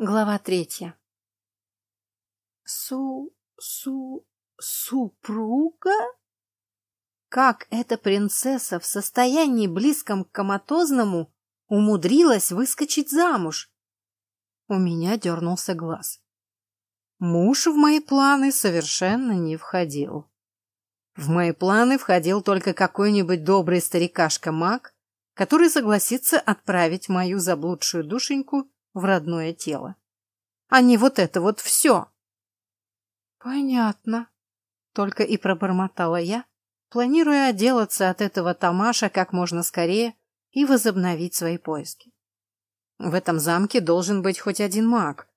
Глава третья. Су... су... супруга? Как эта принцесса в состоянии близком к коматозному умудрилась выскочить замуж? У меня дернулся глаз. Муж в мои планы совершенно не входил. В мои планы входил только какой-нибудь добрый старикашка-маг, который согласится отправить мою заблудшую душеньку в родное тело. А не вот это вот все. Понятно. Только и пробормотала я, планируя отделаться от этого Тамаша как можно скорее и возобновить свои поиски. В этом замке должен быть хоть один маг.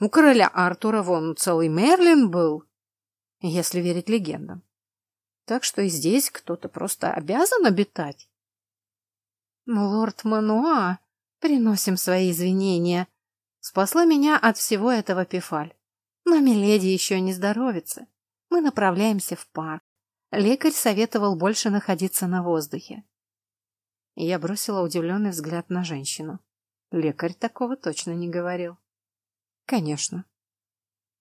У короля Артура вон целый Мерлин был, если верить легендам. Так что и здесь кто-то просто обязан обитать. Лорд Мануа Приносим свои извинения. Спасла меня от всего этого Пифаль. Но Миледи еще не здоровится. Мы направляемся в парк. Лекарь советовал больше находиться на воздухе. Я бросила удивленный взгляд на женщину. Лекарь такого точно не говорил. Конечно.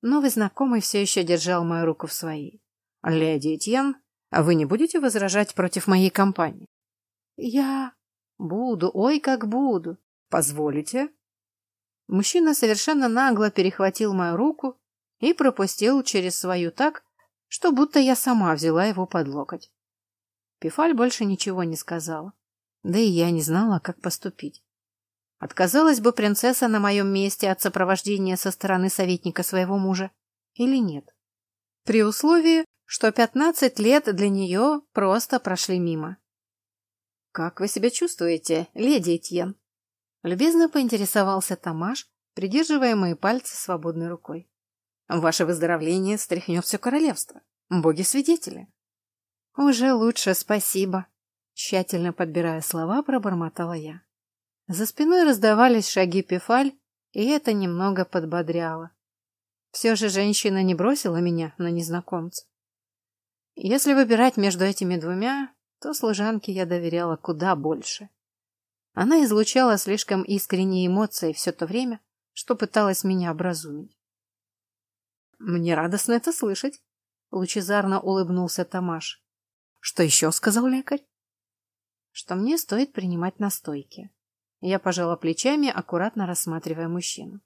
Новый знакомый все еще держал мою руку в своей. «Леди Этьен, а вы не будете возражать против моей компании?» «Я...» «Буду, ой, как буду. Позволите? Мужчина совершенно нагло перехватил мою руку и пропустил через свою так, что будто я сама взяла его под локоть. Пифаль больше ничего не сказала. Да и я не знала, как поступить. Отказалась бы принцесса на моем месте от сопровождения со стороны советника своего мужа или нет? При условии, что пятнадцать лет для нее просто прошли мимо. «Как вы себя чувствуете, леди Этьен?» Любезно поинтересовался Тамаш, придерживая мои пальцы свободной рукой. Ваше выздоровление стряхнет все королевство. Боги-свидетели. Уже лучше, спасибо. Тщательно подбирая слова, пробормотала я. За спиной раздавались шаги Пефаль, и это немного подбодряло. Все же женщина не бросила меня на незнакомца. Если выбирать между этими двумя, то служанке я доверяла куда больше. Она излучала слишком искренние эмоции все то время, что пыталась меня образумить. «Мне радостно это слышать», — лучезарно улыбнулся Тамаш. «Что еще?» — сказал лекарь. «Что мне стоит принимать настойки». Я пожала плечами, аккуратно рассматривая мужчину.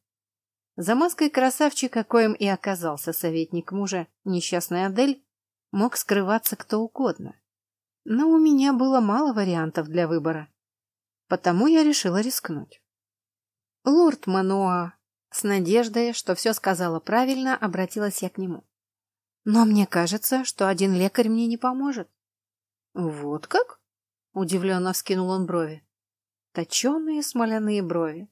За маской красавчика, коим и оказался советник мужа, несчастный Адель, мог скрываться кто угодно. Но у меня было мало вариантов для выбора. Потому я решила рискнуть. Лорд Мануа, с надеждой, что все сказала правильно, обратилась я к нему. Но мне кажется, что один лекарь мне не поможет. Вот как? Удивленно вскинул он брови. Точеные смоляные брови.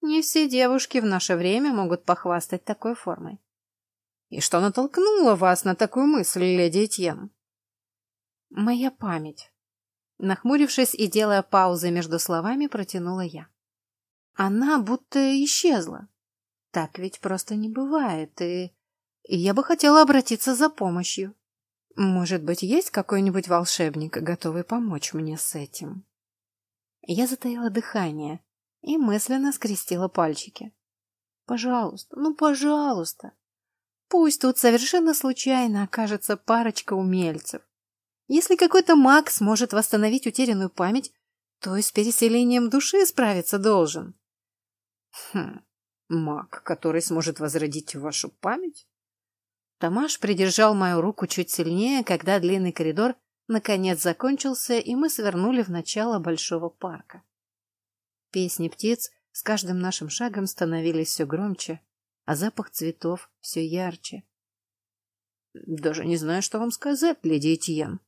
Не все девушки в наше время могут похвастать такой формой. И что натолкнуло вас на такую мысль, леди Этьен? Моя память. Нахмурившись и делая паузы между словами, протянула я. Она будто исчезла. Так ведь просто не бывает, и... Я бы хотела обратиться за помощью. Может быть, есть какой-нибудь волшебник, готовый помочь мне с этим? Я затаила дыхание и мысленно скрестила пальчики. Пожалуйста, ну пожалуйста. Пусть тут совершенно случайно окажется парочка умельцев. Если какой-то маг сможет восстановить утерянную память, то и с переселением души справиться должен. Хм, маг, который сможет возродить вашу память? Тамаш придержал мою руку чуть сильнее, когда длинный коридор наконец закончился, и мы свернули в начало большого парка. Песни птиц с каждым нашим шагом становились все громче, а запах цветов все ярче. Даже не знаю, что вам сказать, леди Этьен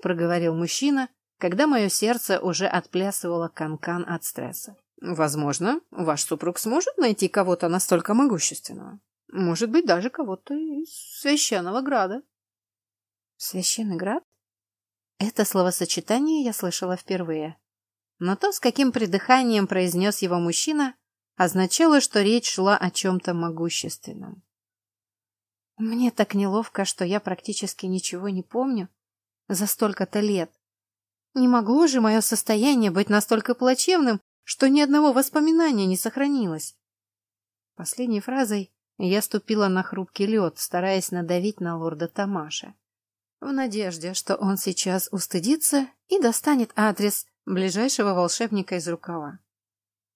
проговорил мужчина, когда мое сердце уже отплясывало канкан -кан от стресса. Возможно, ваш супруг сможет найти кого-то настолько могущественного. Может быть, даже кого-то из священного града. Священный град? Это словосочетание я слышала впервые. Но то, с каким придыханием произнес его мужчина, означало, что речь шла о чем-то могущественном. Мне так неловко, что я практически ничего не помню, за столько-то лет. Не могло же мое состояние быть настолько плачевным, что ни одного воспоминания не сохранилось. Последней фразой я ступила на хрупкий лед, стараясь надавить на лорда Тамаша. В надежде, что он сейчас устыдится и достанет адрес ближайшего волшебника из рукава.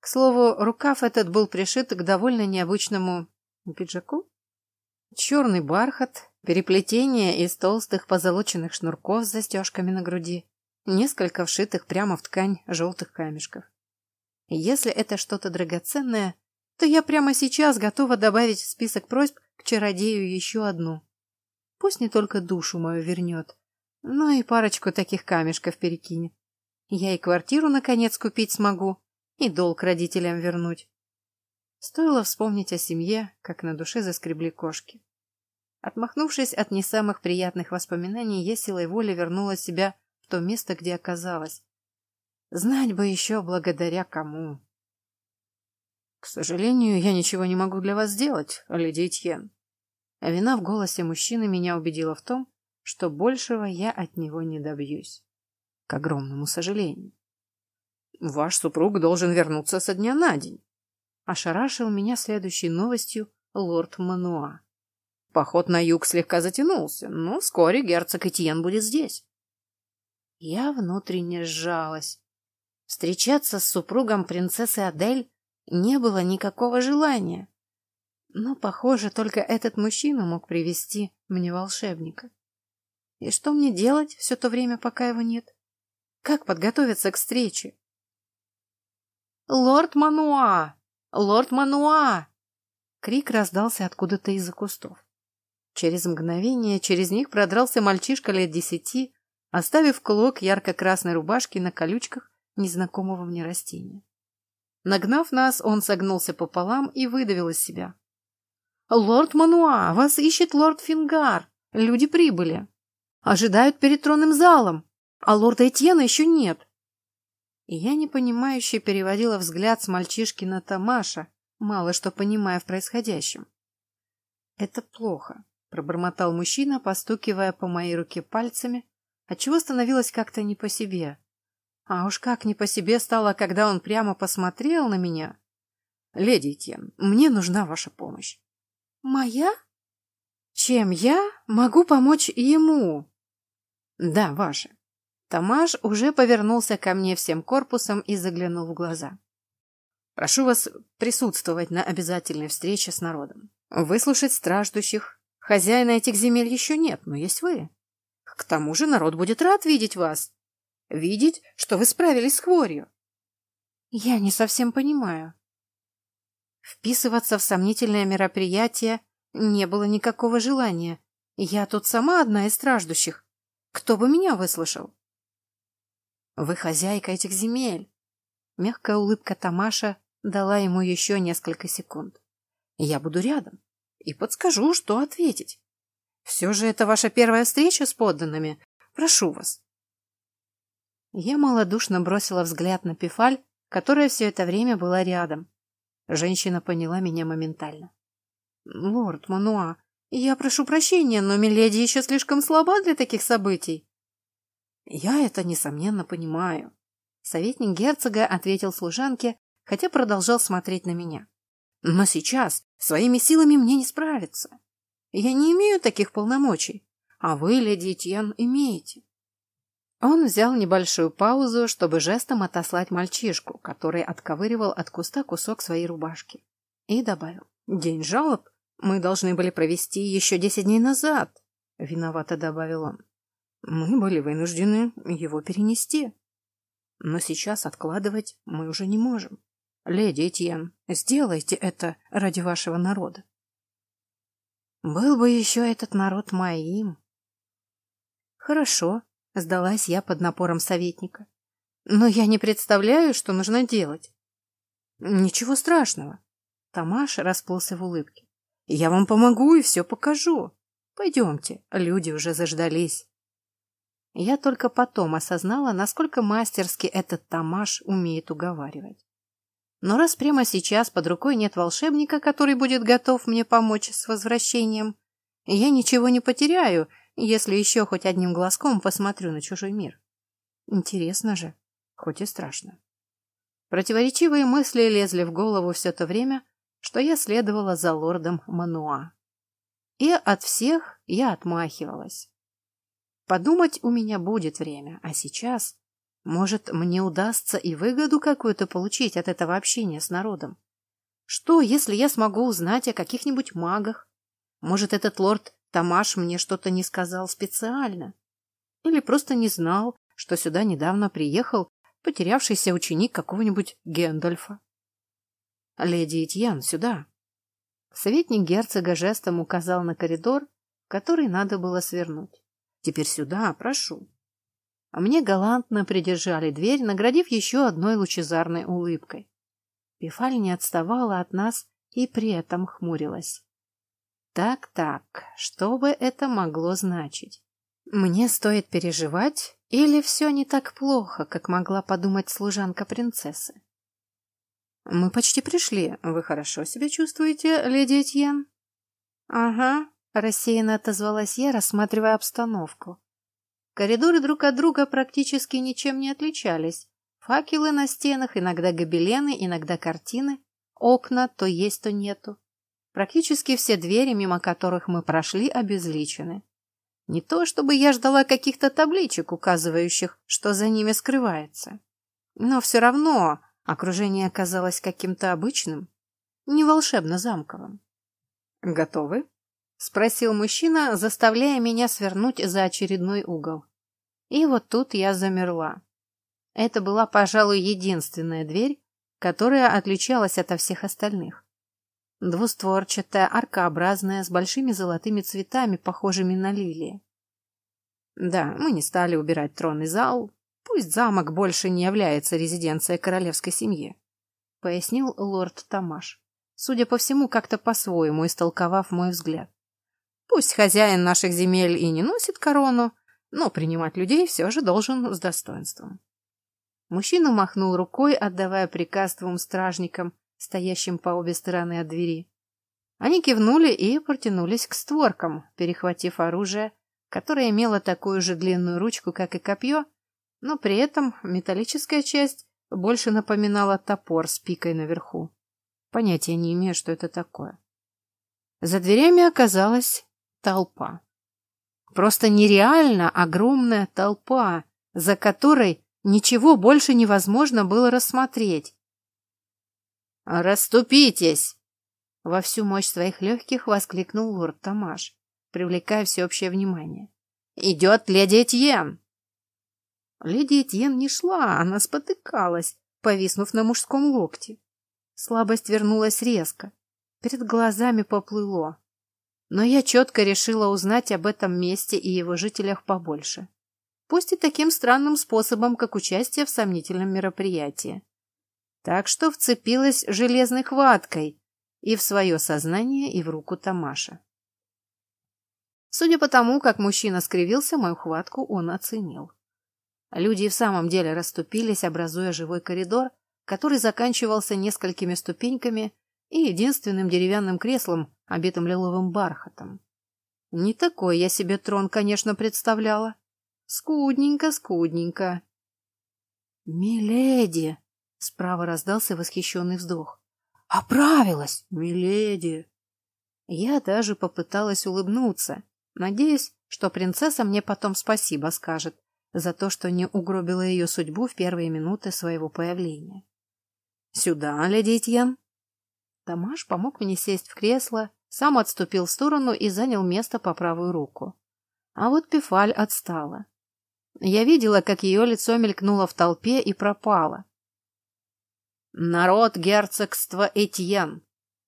К слову, рукав этот был пришит к довольно необычному пиджаку. Черный бархат, переплетение из толстых позолоченных шнурков с застежками на груди, несколько вшитых прямо в ткань желтых камешков. Если это что-то драгоценное, то я прямо сейчас готова добавить в список просьб к чародею еще одну. Пусть не только душу мою вернет, но и парочку таких камешков перекинет. Я и квартиру, наконец, купить смогу, и долг родителям вернуть. Стоило вспомнить о семье, как на душе заскребли кошки. Отмахнувшись от не самых приятных воспоминаний, я силой воли вернула себя в то место, где оказалась. Знать бы еще благодаря кому. К сожалению, я ничего не могу для вас сделать, леди Этьен. А вина в голосе мужчины меня убедила в том, что большего я от него не добьюсь. К огромному сожалению. Ваш супруг должен вернуться со дня на день. Ошарашил меня следующей новостью лорд Мануа. Поход на юг слегка затянулся, но вскоре герцог Этьен будет здесь. Я внутренне сжалась. Встречаться с супругом принцессы Адель не было никакого желания. Но, похоже, только этот мужчина мог привести мне волшебника. И что мне делать все то время, пока его нет? Как подготовиться к встрече? «Лорд Мануа! Лорд Мануа!» Крик раздался откуда-то из-за кустов. Через мгновение через них продрался мальчишка лет десяти, оставив клок ярко-красной рубашки на колючках незнакомого мне растения. Нагнав нас, он согнулся пополам и выдавил из себя. «Лорд Мануа, вас ищет лорд Фингар. Люди прибыли. Ожидают перед тронным залом, а лорда Этьена еще нет». И я непонимающе переводила взгляд с мальчишки на Тамаша, мало что понимая в происходящем. «Это плохо», — пробормотал мужчина, постукивая по моей руке пальцами, отчего становилось как-то не по себе. А уж как не по себе стало, когда он прямо посмотрел на меня. «Леди Тен, мне нужна ваша помощь». «Моя? Чем я могу помочь ему?» «Да, ваша». Тамаш уже повернулся ко мне всем корпусом и заглянул в глаза. «Прошу вас присутствовать на обязательной встрече с народом. Выслушать страждущих. Хозяина этих земель еще нет, но есть вы. К тому же народ будет рад видеть вас, видеть, что вы справились с хворью. Я не совсем понимаю. Вписываться в сомнительное мероприятие не было никакого желания. Я тут сама одна из страждущих. Кто бы меня выслушал? Вы хозяйка этих земель. Мягкая улыбка Тамаша дала ему еще несколько секунд. Я буду рядом и подскажу, что ответить. Все же это ваша первая встреча с подданными. Прошу вас, я малодушно бросила взгляд на Пифаль, которая все это время была рядом. Женщина поняла меня моментально. «Лорд Мануа, я прошу прощения, но Миледи еще слишком слаба для таких событий». «Я это, несомненно, понимаю», — советник герцога ответил служанке, хотя продолжал смотреть на меня. «Но сейчас своими силами мне не справиться. Я не имею таких полномочий, а вы, леди Этьен, имеете. Он взял небольшую паузу, чтобы жестом отослать мальчишку, который отковыривал от куста кусок своей рубашки. И добавил. «День жалоб мы должны были провести еще десять дней назад», — виновато добавил он. «Мы были вынуждены его перенести. Но сейчас откладывать мы уже не можем. Леди Этьен, сделайте это ради вашего народа». «Был бы еще этот народ моим». «Хорошо», Сдалась я под напором советника. Но я не представляю, что нужно делать. Ничего страшного. Тамаш расплылся в улыбке. Я вам помогу и все покажу. Пойдемте, люди уже заждались. Я только потом осознала, насколько мастерски этот Тамаш умеет уговаривать. Но раз прямо сейчас под рукой нет волшебника, который будет готов мне помочь с возвращением, я ничего не потеряю если еще хоть одним глазком посмотрю на чужой мир. Интересно же, хоть и страшно. Противоречивые мысли лезли в голову все то время, что я следовала за лордом Мануа. И от всех я отмахивалась. Подумать у меня будет время, а сейчас, может, мне удастся и выгоду какую-то получить от этого общения с народом. Что, если я смогу узнать о каких-нибудь магах? Может, этот лорд Тамаш мне что-то не сказал специально? Или просто не знал, что сюда недавно приехал потерявшийся ученик какого-нибудь Гендальфа? Леди Этьян, сюда. Советник герцога жестом указал на коридор, который надо было свернуть. Теперь сюда, прошу. А мне галантно придержали дверь, наградив еще одной лучезарной улыбкой. Пифаль не отставала от нас и при этом хмурилась. Так-так, что бы это могло значить? Мне стоит переживать, или все не так плохо, как могла подумать служанка принцессы? «Мы почти пришли. Вы хорошо себя чувствуете, леди Этьен?» «Ага», — рассеянно отозвалась я, рассматривая обстановку. Коридоры друг от друга практически ничем не отличались. Факелы на стенах, иногда гобелены, иногда картины. Окна то есть, то нету. Практически все двери, мимо которых мы прошли, обезличены. Не то, чтобы я ждала каких-то табличек, указывающих, что за ними скрывается. Но все равно Окружение оказалось каким-то обычным, не волшебно-замковым. «Готовы?» — спросил мужчина, заставляя меня свернуть за очередной угол. И вот тут я замерла. Это была, пожалуй, единственная дверь, которая отличалась от всех остальных. Двустворчатая, аркообразная, с большими золотыми цветами, похожими на лилии. Да, мы не стали убирать тронный зал, Пусть замок больше не является резиденцией королевской семьи, пояснил лорд Тамаш, судя по всему, как-то по-своему истолковав мой взгляд. Пусть хозяин наших земель и не носит корону, но принимать людей все же должен с достоинством. Мужчина махнул рукой, отдавая приказ двум стражникам, стоящим по обе стороны от двери. Они кивнули и протянулись к створкам, перехватив оружие, которое имело такую же длинную ручку, как и копье, но при этом металлическая часть больше напоминала топор с пикой наверху. Понятия не имею, что это такое. За дверями оказалась толпа. Просто нереально огромная толпа, за которой ничего больше невозможно было рассмотреть. «Раступитесь!» Во всю мощь своих легких воскликнул лорд Тамаш, привлекая всеобщее внимание. «Идет леди Этьен!» Леди Этьен не шла, она спотыкалась, повиснув на мужском локте. Слабость вернулась резко. Перед глазами поплыло. Но я четко решила узнать об этом месте и его жителях побольше. Пусть и таким странным способом, как участие в сомнительном мероприятии. Так что вцепилась железной хваткой и в свое сознание, и в руку Тамаша. Судя по тому, как мужчина скривился, мою хватку он оценил. Люди в самом деле расступились, образуя живой коридор, который заканчивался несколькими ступеньками и единственным деревянным креслом, обитым лиловым бархатом. Не такой я себе трон, конечно, представляла. Скудненько, скудненько. «Миледи!» — справа раздался восхищенный вздох. «Оправилась, миледи!» Я даже попыталась улыбнуться, надеясь, что принцесса мне потом спасибо скажет, за то, что не угробила ее судьбу в первые минуты своего появления. «Сюда, леди Этьен!» Тамаш помог мне сесть в кресло, сам отступил в сторону и занял место по правую руку. А вот Пифаль отстала. Я видела, как ее лицо мелькнуло в толпе и пропало. «Народ герцогства Этьен!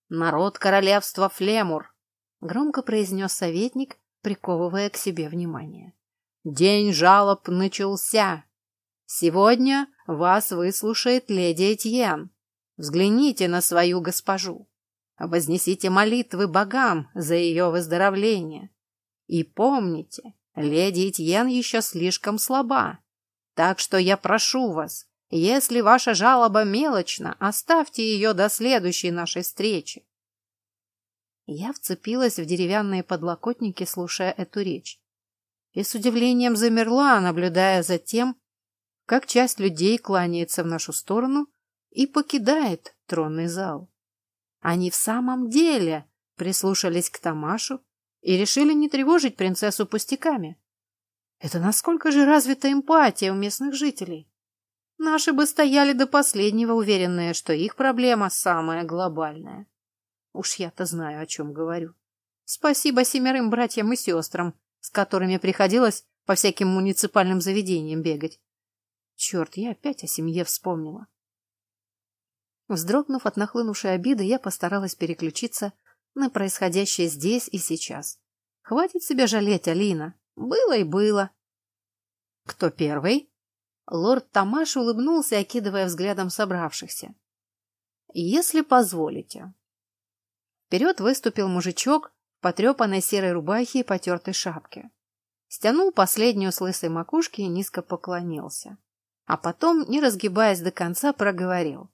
Народ королевства Флемур!» — громко произнес советник, приковывая к себе внимание. День жалоб начался. Сегодня вас выслушает леди Этьен. Взгляните на свою госпожу. Вознесите молитвы богам за ее выздоровление. И помните, леди Этьен еще слишком слаба. Так что я прошу вас, если ваша жалоба мелочна, оставьте ее до следующей нашей встречи. Я вцепилась в деревянные подлокотники, слушая эту речь и с удивлением замерла, наблюдая за тем, как часть людей кланяется в нашу сторону и покидает тронный зал. Они в самом деле прислушались к Тамашу и решили не тревожить принцессу пустяками. Это насколько же развита эмпатия у местных жителей? Наши бы стояли до последнего, уверенные, что их проблема самая глобальная. Уж я-то знаю, о чем говорю. Спасибо семерым братьям и сестрам, с которыми приходилось по всяким муниципальным заведениям бегать. Черт, я опять о семье вспомнила. Вздрогнув от нахлынувшей обиды, я постаралась переключиться на происходящее здесь и сейчас. Хватит себя жалеть, Алина. Было и было. Кто первый? Лорд Тамаш улыбнулся, окидывая взглядом собравшихся. Если позволите. Вперед выступил мужичок в потрепанной серой рубахе и потертой шапке. Стянул последнюю с лысой макушки и низко поклонился. А потом, не разгибаясь до конца, проговорил.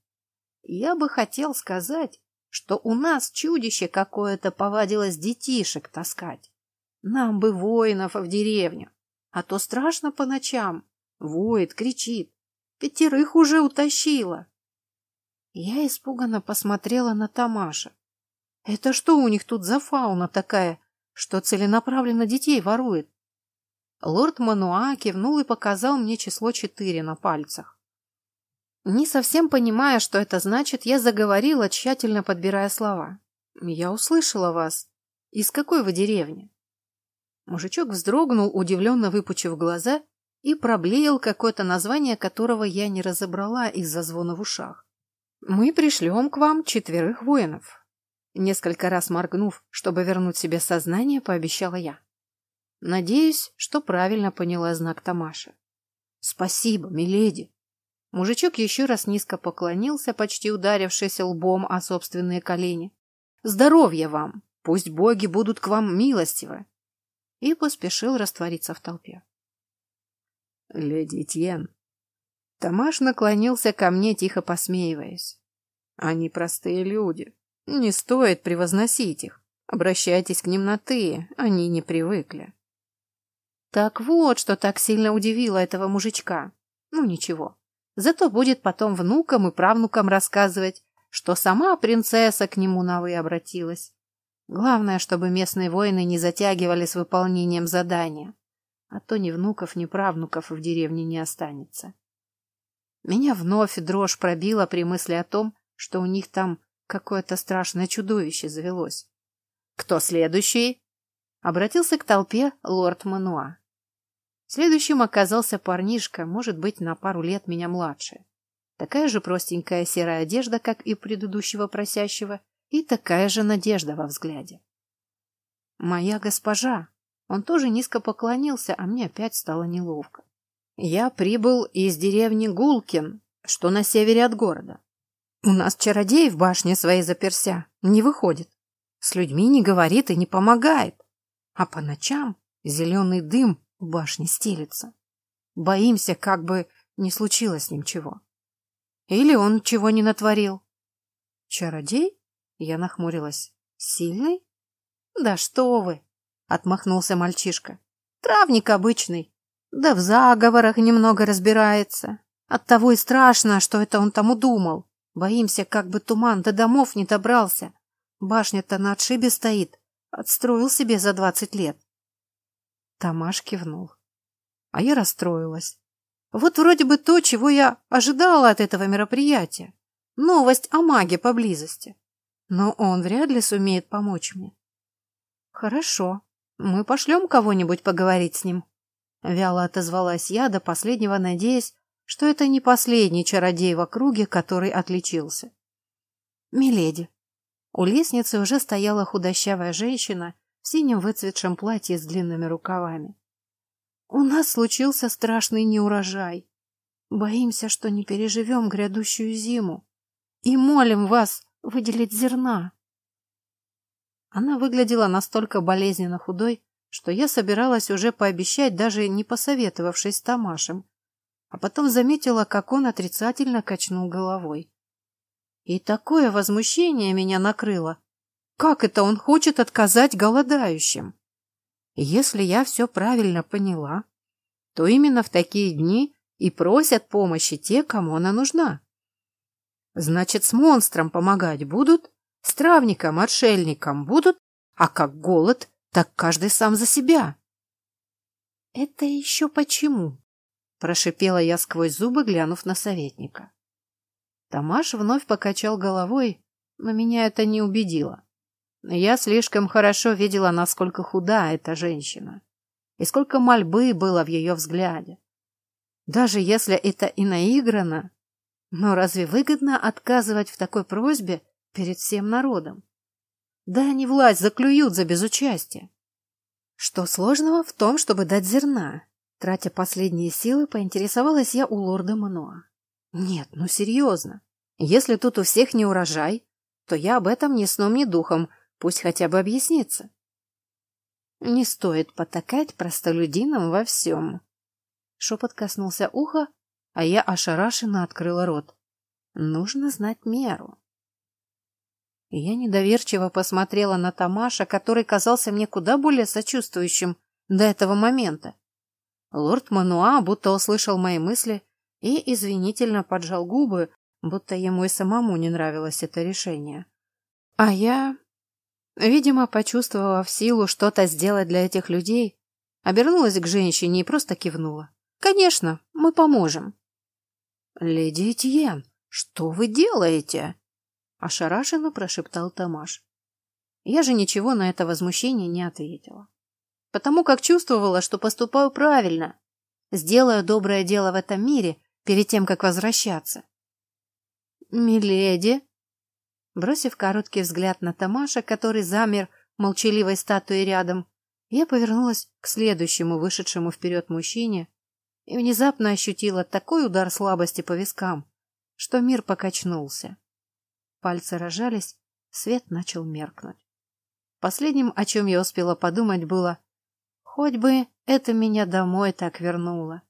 Я бы хотел сказать, что у нас чудище какое-то повадилось детишек таскать. Нам бы воинов в деревню, а то страшно по ночам. Воет, кричит. Пятерых уже утащила. Я испуганно посмотрела на Тамаша. Это что у них тут за фауна такая, что целенаправленно детей ворует? Лорд Мануа кивнул и показал мне число четыре на пальцах. Не совсем понимая, что это значит, я заговорила, тщательно подбирая слова. «Я услышала вас. Из какой вы деревни?» Мужичок вздрогнул, удивленно выпучив глаза, и проблеял какое-то название, которого я не разобрала из-за звона в ушах. «Мы пришлем к вам четверых воинов». Несколько раз моргнув, чтобы вернуть себе сознание, пообещала я. Надеюсь, что правильно поняла знак Тамаша. «Спасибо, миледи!» Мужичок еще раз низко поклонился, почти ударившись лбом о собственные колени. «Здоровья вам! Пусть боги будут к вам милостивы!» И поспешил раствориться в толпе. «Леди Тьен!» Тамаш наклонился ко мне, тихо посмеиваясь. «Они простые люди. Не стоит превозносить их. Обращайтесь к ним на «ты», они не привыкли». Так вот, что так сильно удивило этого мужичка. Ну, ничего. Зато будет потом внукам и правнукам рассказывать, что сама принцесса к нему на «вы» обратилась. Главное, чтобы местные воины не затягивали с выполнением задания, а то ни внуков, ни правнуков в деревне не останется. Меня вновь дрожь пробила при мысли о том, что у них там какое-то страшное чудовище завелось. «Кто следующий?» Обратился к толпе лорд Мануа. Следующим оказался парнишка, может быть, на пару лет меня младше. Такая же простенькая серая одежда, как и предыдущего просящего, и такая же надежда во взгляде. «Моя госпожа!» Он тоже низко поклонился, а мне опять стало неловко. «Я прибыл из деревни Гулкин, что на севере от города. У нас чародей в башне своей заперся, не выходит. С людьми не говорит и не помогает. А по ночам зеленый дым в башне стелится. Боимся, как бы не случилось с ним чего. Или он чего не натворил. Чародей? Я нахмурилась. Сильный? Да что вы! Отмахнулся мальчишка. Травник обычный. Да в заговорах немного разбирается. Оттого и страшно, что это он там удумал. Боимся, как бы туман до домов не добрался. Башня-то на отшибе стоит. Отстроил себе за двадцать лет. Тамаш кивнул. А я расстроилась. Вот вроде бы то, чего я ожидала от этого мероприятия. Новость о маге поблизости. Но он вряд ли сумеет помочь мне. Хорошо, мы пошлем кого-нибудь поговорить с ним. Вяло отозвалась я, до последнего надеясь, что это не последний чародей в округе, который отличился. Миледи. У лестницы уже стояла худощавая женщина в синем выцветшем платье с длинными рукавами. У нас случился страшный неурожай. Боимся, что не переживем грядущую зиму. И молим вас выделить зерна. Она выглядела настолько болезненно худой, что я собиралась уже пообещать, даже не посоветовавшись с Тамашем, а потом заметила, как он отрицательно качнул головой. И такое возмущение меня накрыло, как это он хочет отказать голодающим? Если я все правильно поняла, то именно в такие дни и просят помощи те, кому она нужна. Значит, с монстром помогать будут, С травником, отшельником будут, а как голод, так каждый сам за себя. Это еще почему? Прошипела я сквозь зубы, глянув на советника. Тамаш вновь покачал головой, но меня это не убедило. Я слишком хорошо видела, насколько худа эта женщина, и сколько мольбы было в ее взгляде. Даже если это и наиграно, но разве выгодно отказывать в такой просьбе перед всем народом? Да они власть заклюют за безучастие. Что сложного в том, чтобы дать зерна? Тратя последние силы, поинтересовалась я у лорда Мануа. Нет, ну серьезно. Если тут у всех не урожай, то я об этом ни сном, ни духом, пусть хотя бы объяснится. Не стоит потакать простолюдинам во всем. Шепот коснулся уха, а я ошарашенно открыла рот. Нужно знать меру. Я недоверчиво посмотрела на Тамаша, который казался мне куда более сочувствующим до этого момента. Лорд Мануа будто услышал мои мысли и извинительно поджал губы, будто ему и самому не нравилось это решение. А я, видимо, почувствовав силу что-то сделать для этих людей, обернулась к женщине и просто кивнула. «Конечно, мы поможем». «Леди Этьен, что вы делаете?» Ошарашенно прошептал Тамаш. Я же ничего на это возмущение не ответила. Потому как чувствовала, что поступаю правильно. Сделаю доброе дело в этом мире перед тем, как возвращаться. «Миледи!» Бросив короткий взгляд на Тамаша, который замер молчаливой статуей рядом, я повернулась к следующему вышедшему вперед мужчине и внезапно ощутила такой удар слабости по вискам, что мир покачнулся. Пальцы рожались, свет начал меркнуть. Последним, о чем я успела подумать, было «Хоть бы это меня домой так вернуло».